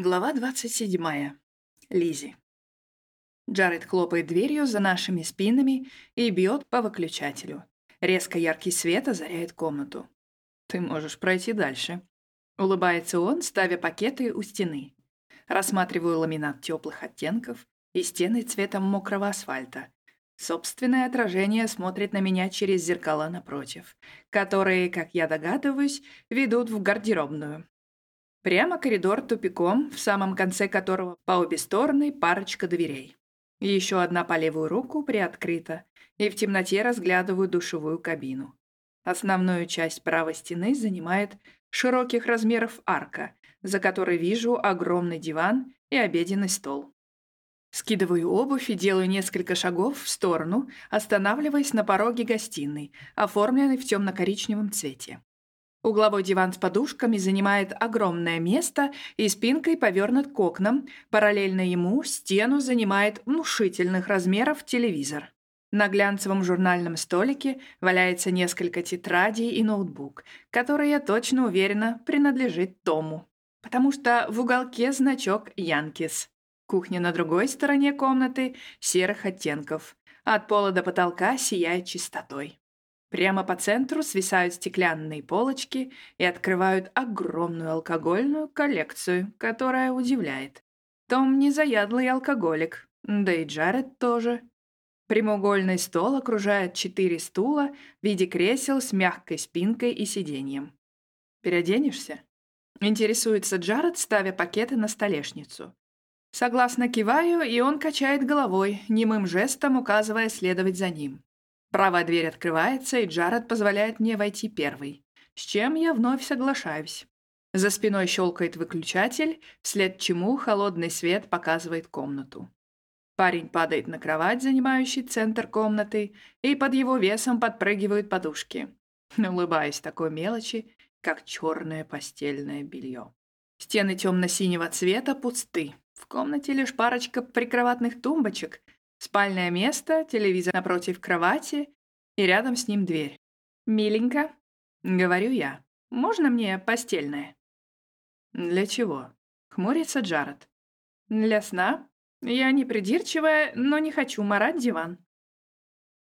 Глава 27. Лизи. Джаред хлопает дверью за нашими спинами и бьет по выключателю. Резко яркий свет озаряет комнату. «Ты можешь пройти дальше». Улыбается он, ставя пакеты у стены. Рассматриваю ламинат теплых оттенков и стены цветом мокрого асфальта. Собственное отражение смотрит на меня через зеркала напротив, которые, как я догадываюсь, ведут в гардеробную, Прямо коридор тупиком, в самом конце которого по обе стороны парочка дверей. Еще одна по левую руку приоткрыта, и в темноте разглядываю душевую кабину. Основную часть правой стены занимает широких размеров арка, за которой вижу огромный диван и обеденный стол. Скидываю обувь и делаю несколько шагов в сторону, останавливаясь на пороге гостиной, оформленной в темно-коричневом цвете. Угловой диван с подушками занимает огромное место и спинкой повернут к окнам. Параллельно ему стену занимает внушительных размеров телевизор. На глянцевом журнальном столике валяется несколько тетрадей и ноутбук, который, я точно уверена, принадлежит Тому. Потому что в уголке значок «Янкис». Кухня на другой стороне комнаты серых оттенков. От пола до потолка сияет чистотой. Прямо по центру свисают стеклянные полочки и открывают огромную алкогольную коллекцию, которая удивляет. Том не заядлый алкоголик, да и Джаред тоже. Прямоугольный стол окружает четыре стула в виде кресел с мягкой спинкой и сиденьем. «Переоденешься?» Интересуется Джаред, ставя пакеты на столешницу. Согласно киваю, и он качает головой, немым жестом указывая следовать за ним. Правая дверь открывается, и Джаред позволяет мне войти первый, с чем я вновь соглашаюсь. За спиной щелкает выключатель, вслед чему холодный свет показывает комнату. Парень падает на кровать, занимающий центр комнаты, и под его весом подпрыгивают подушки, улыбаясь такой мелочи, как черное постельное белье. Стены темно-синего цвета пусты. В комнате лишь парочка прикроватных тумбочек — Спальное место, телевизор напротив кровати и рядом с ним дверь. «Миленько», — говорю я, — «можно мне постельное?» «Для чего?» — хмурится Джаред. «Для сна. Я не придирчивая, но не хочу марать диван».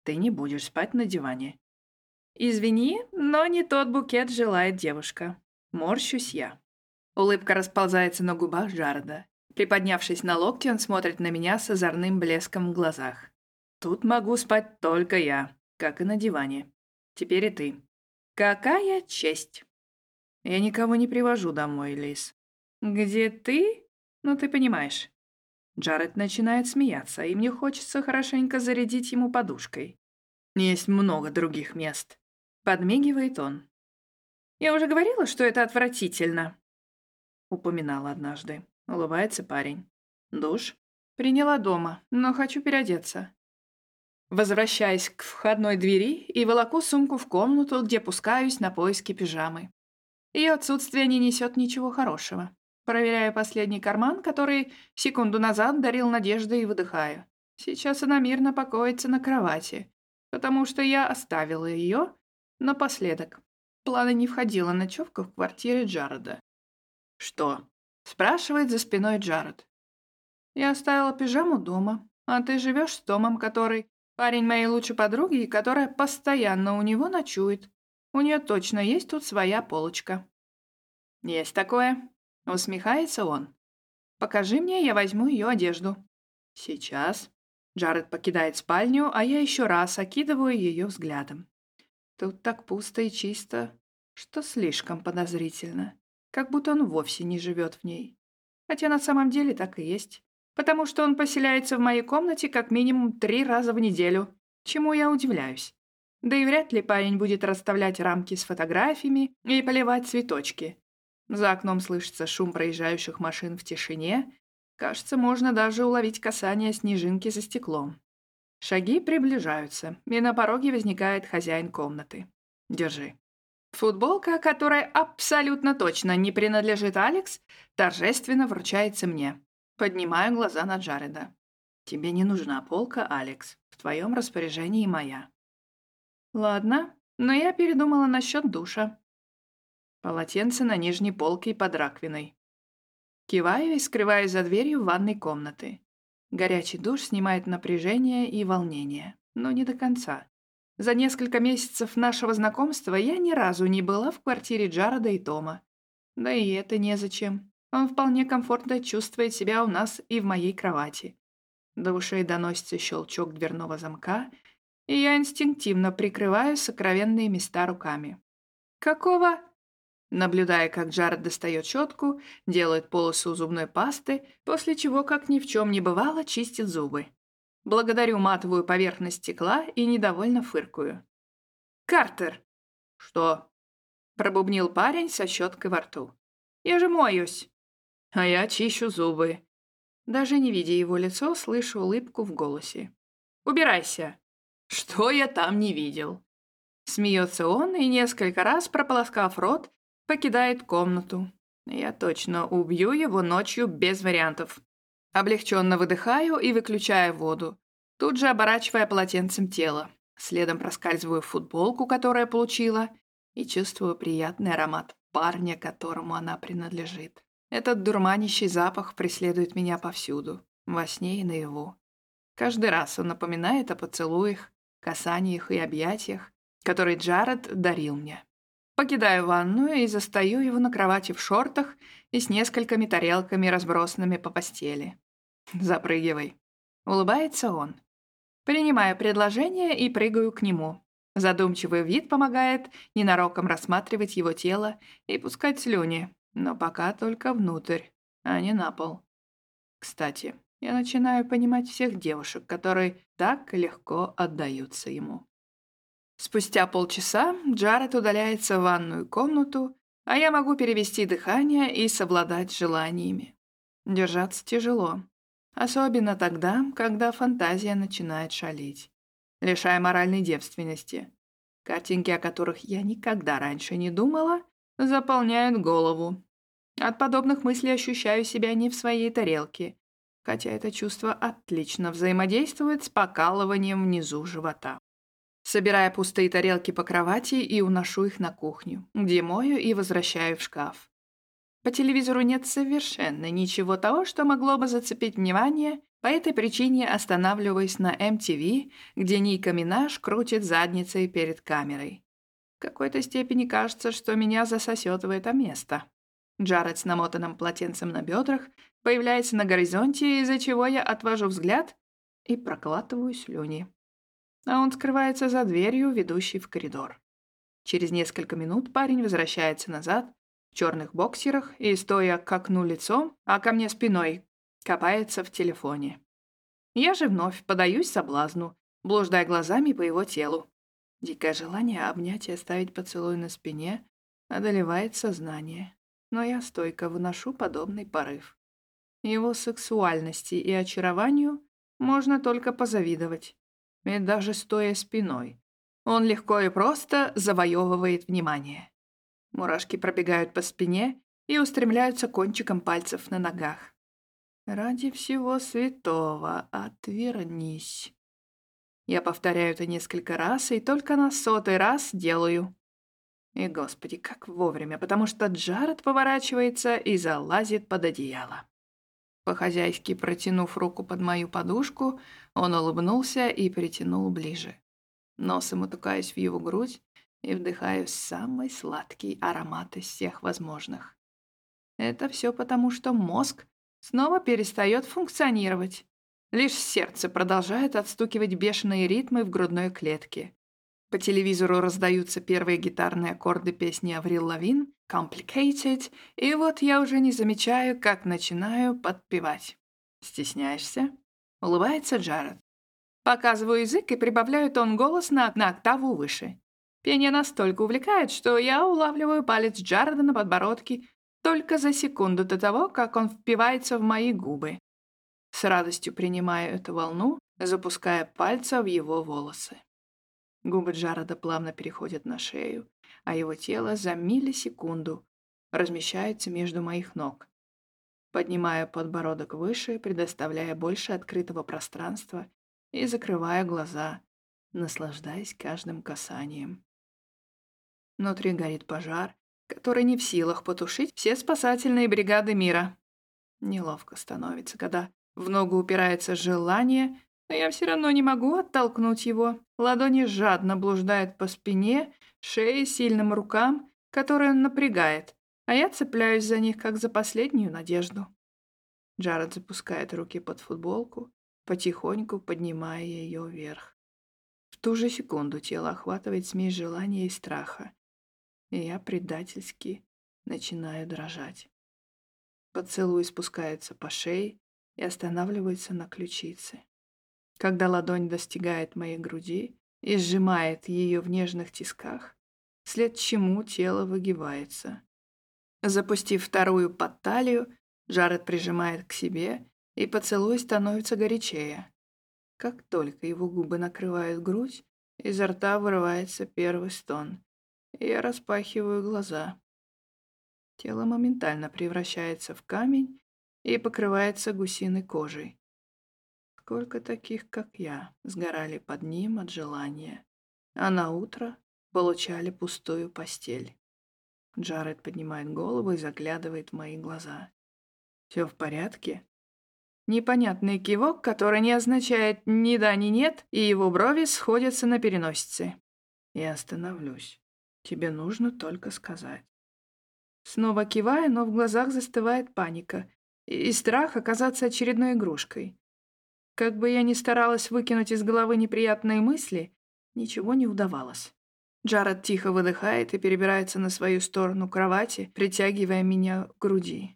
«Ты не будешь спать на диване». «Извини, но не тот букет желает девушка. Морщусь я». Улыбка расползается на губах Джареда. Приподнявшись на локте, он смотрит на меня с озорным блеском в глазах. «Тут могу спать только я, как и на диване. Теперь и ты. Какая честь!» «Я никого не привожу домой, Лис». «Где ты? Ну, ты понимаешь». Джаред начинает смеяться, и мне хочется хорошенько зарядить ему подушкой. Есть много других мест. Подмигивает он. «Я уже говорила, что это отвратительно», — упоминала однажды. Улыбается парень. Душ? Приняла дома, но хочу переодеться. Возвращаясь к входной двери и волоку сумку в комнату, где пускаюсь на поиски пижамы. Ее отсутствие не несет ничего хорошего. Проверяю последний карман, который секунду назад дарил надежды и выдыхаю. Сейчас она мирно покоится на кровати, потому что я оставила ее напоследок. Планы не входила ночевка в квартире Джареда. «Что?» Спрашивает за спиной Джаред. Я оставила пижаму дома, а ты живешь с Томом, который парень моей лучшей подруги, и которая постоянно у него ночует. У нее точно есть тут своя полочка. Есть такое. Усмехается он. Покажи мне, я возьму ее одежду. Сейчас. Джаред покидает спальню, а я еще раз окидываю ее взглядом. Тут так пусто и чисто, что слишком подозрительно как будто он вовсе не живет в ней. Хотя на самом деле так и есть. Потому что он поселяется в моей комнате как минимум три раза в неделю, чему я удивляюсь. Да и вряд ли парень будет расставлять рамки с фотографиями и поливать цветочки. За окном слышится шум проезжающих машин в тишине. Кажется, можно даже уловить касание снежинки за стеклом. Шаги приближаются, и на пороге возникает хозяин комнаты. Держи. Футболка, которая абсолютно точно не принадлежит Алекс, торжественно вручается мне. Поднимаю глаза на Джареда. «Тебе не нужна полка, Алекс. В твоем распоряжении моя». «Ладно, но я передумала насчет душа». Полотенце на нижней полке под раковиной. Киваю и скрываюсь за дверью ванной комнаты. Горячий душ снимает напряжение и волнение, но не до конца. За несколько месяцев нашего знакомства я ни разу не была в квартире Джареда и Тома. Да и это незачем. Он вполне комфортно чувствует себя у нас и в моей кровати. До ушей доносится щелчок дверного замка, и я инстинктивно прикрываю сокровенные места руками. «Какого?» Наблюдая, как Джаред достает щетку, делает полосу зубной пасты, после чего, как ни в чем не бывало, чистит зубы. Благодарю матовую поверхность стекла и недовольно фыркую. «Картер!» «Что?» — пробубнил парень со щеткой во рту. «Я же моюсь!» «А я чищу зубы!» Даже не видя его лицо, слышу улыбку в голосе. «Убирайся!» «Что я там не видел?» Смеется он и, несколько раз прополоскав рот, покидает комнату. Я точно убью его ночью без вариантов. Облегченно выдыхаю и выключаю воду, тут же оборачивая полотенцем тело. Следом проскальзываю футболку, которую получила, и чувствую приятный аромат парня, которому она принадлежит. Этот дурманящий запах преследует меня повсюду, во сне и наяву. Каждый раз он напоминает о поцелуях, касаниях и объятиях, которые Джаред дарил мне. Покидаю ванную и застаю его на кровати в шортах и с несколькими тарелками, разбросанными по постели. «Запрыгивай». Улыбается он. Принимаю предложение и прыгаю к нему. Задумчивый вид помогает ненароком рассматривать его тело и пускать слюни, но пока только внутрь, а не на пол. Кстати, я начинаю понимать всех девушек, которые так легко отдаются ему. Спустя полчаса Джаред удаляется в ванную комнату, а я могу перевести дыхание и совладать желаниями. Держаться тяжело. Особенно тогда, когда фантазия начинает шалить, лишая моральной девственности. Картинки, о которых я никогда раньше не думала, заполняют голову. От подобных мыслей ощущаю себя не в своей тарелке, хотя это чувство отлично взаимодействует с покалыванием внизу живота собирая пустые тарелки по кровати и уношу их на кухню, где мою и возвращаю в шкаф. По телевизору нет совершенно ничего того, что могло бы зацепить внимание, по этой причине останавливаюсь на MTV, где Ника Минаж крутит задницей перед камерой. В какой-то степени кажется, что меня засосет в это место. Джаред с намотанным полотенцем на бедрах появляется на горизонте, из-за чего я отвожу взгляд и прокладываю слюни а он скрывается за дверью, ведущей в коридор. Через несколько минут парень возвращается назад черных боксерах и, стоя к окну лицом, а ко мне спиной, копается в телефоне. Я же вновь подаюсь соблазну, блуждая глазами по его телу. Дикое желание обнять и оставить поцелуй на спине одолевает сознание, но я стойко выношу подобный порыв. Его сексуальности и очарованию можно только позавидовать и даже стоя спиной. Он легко и просто завоевывает внимание. Мурашки пробегают по спине и устремляются кончиком пальцев на ногах. «Ради всего святого, отвернись». Я повторяю это несколько раз, и только на сотый раз делаю. И, господи, как вовремя, потому что Джаред поворачивается и залазит под одеяло. По-хозяйски протянув руку под мою подушку, он улыбнулся и притянул ближе. Носом утыкаюсь в его грудь и вдыхаю самый сладкий аромат из всех возможных. Это все потому, что мозг снова перестает функционировать. Лишь сердце продолжает отстукивать бешеные ритмы в грудной клетке. По телевизору раздаются первые гитарные аккорды песни Аврил Лавин «Complicated», и вот я уже не замечаю, как начинаю подпевать. «Стесняешься?» — улыбается Джаред. Показываю язык и прибавляю тон голос на, на октаву выше. Пение настолько увлекает, что я улавливаю палец Джареда на подбородке только за секунду до того, как он впивается в мои губы. С радостью принимаю эту волну, запуская пальца в его волосы. Губы Джареда плавно переходят на шею, а его тело за миллисекунду размещается между моих ног. Поднимая подбородок выше, предоставляя больше открытого пространства и закрывая глаза, наслаждаясь каждым касанием. Внутри горит пожар, который не в силах потушить все спасательные бригады мира. Неловко становится, когда в ногу упирается желание, но я все равно не могу оттолкнуть его. Ладони жадно блуждают по спине, шее, сильным рукам, которые он напрягает, а я цепляюсь за них, как за последнюю надежду. Джаред запускает руки под футболку, потихоньку поднимая ее вверх. В ту же секунду тело охватывает смесь желания и страха, и я предательски начинаю дрожать. Поцелуй спускается по шее и останавливается на ключице. Когда ладонь достигает моей груди и сжимает ее в нежных тисках, след чему тело выгибается. Запустив вторую под талию, Жаред прижимает к себе, и поцелуй становится горячее. Как только его губы накрывают грудь, изо рта вырывается первый стон. Я распахиваю глаза. Тело моментально превращается в камень и покрывается гусиной кожей. Сколько таких, как я, сгорали под ним от желания, а на утро получали пустую постель. Джаред поднимает голову и заглядывает в мои глаза. «Все в порядке?» Непонятный кивок, который не означает ни да, ни нет, и его брови сходятся на переносице. Я остановлюсь. Тебе нужно только сказать. Снова кивая, но в глазах застывает паника и страх оказаться очередной игрушкой. Как бы я ни старалась выкинуть из головы неприятные мысли, ничего не удавалось. Джаред тихо выдыхает и перебирается на свою сторону кровати, притягивая меня к груди.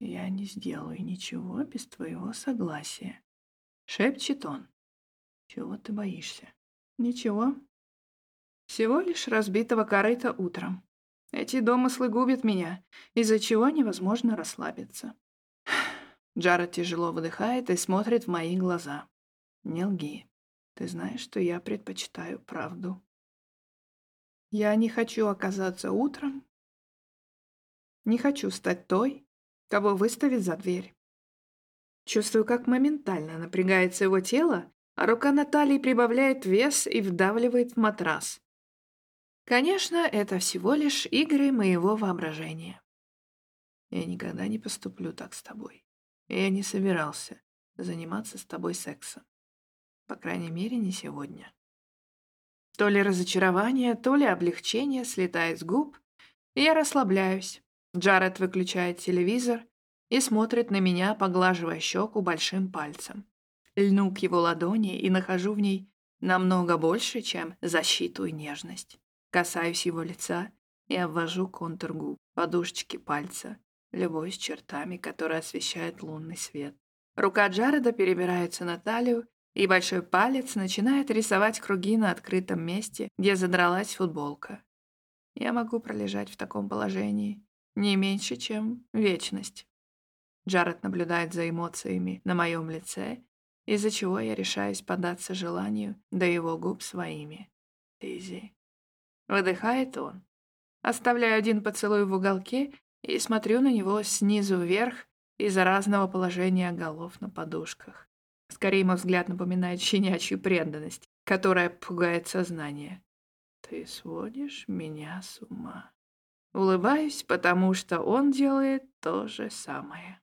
«Я не сделаю ничего без твоего согласия», — шепчет он. «Чего ты боишься?» «Ничего. Всего лишь разбитого корыта утром. Эти домыслы губят меня, из-за чего невозможно расслабиться». Джаред тяжело выдыхает и смотрит в мои глаза. «Не лги. Ты знаешь, что я предпочитаю правду». Я не хочу оказаться утром. Не хочу стать той, кого выставит за дверь. Чувствую, как моментально напрягается его тело, а рука Натальи прибавляет вес и вдавливает в матрас. Конечно, это всего лишь игры моего воображения. Я никогда не поступлю так с тобой. Я не собирался заниматься с тобой сексом. По крайней мере, не сегодня. То ли разочарование, то ли облегчение слетает с губ, и я расслабляюсь. Джаред выключает телевизор и смотрит на меня, поглаживая щеку большим пальцем. Льну к его ладони и нахожу в ней намного больше, чем защиту и нежность. Касаюсь его лица и обвожу контур губ, подушечки пальца, любой с чертами, которые освещает лунный свет. Рука Джареда перебирается на талию и большой палец начинает рисовать круги на открытом месте, где задралась футболка. Я могу пролежать в таком положении не меньше, чем вечность. Джаред наблюдает за эмоциями на моем лице, из-за чего я решаюсь податься желанию до его губ своими. Изи. Выдыхает он. Оставляю один поцелуй в уголке и смотрю на него снизу вверх из-за разного положения голов на подушках. Скорее, мой взгляд напоминает щенячью преданность, которая пугает сознание. Ты сводишь меня с ума. Улыбаюсь, потому что он делает то же самое.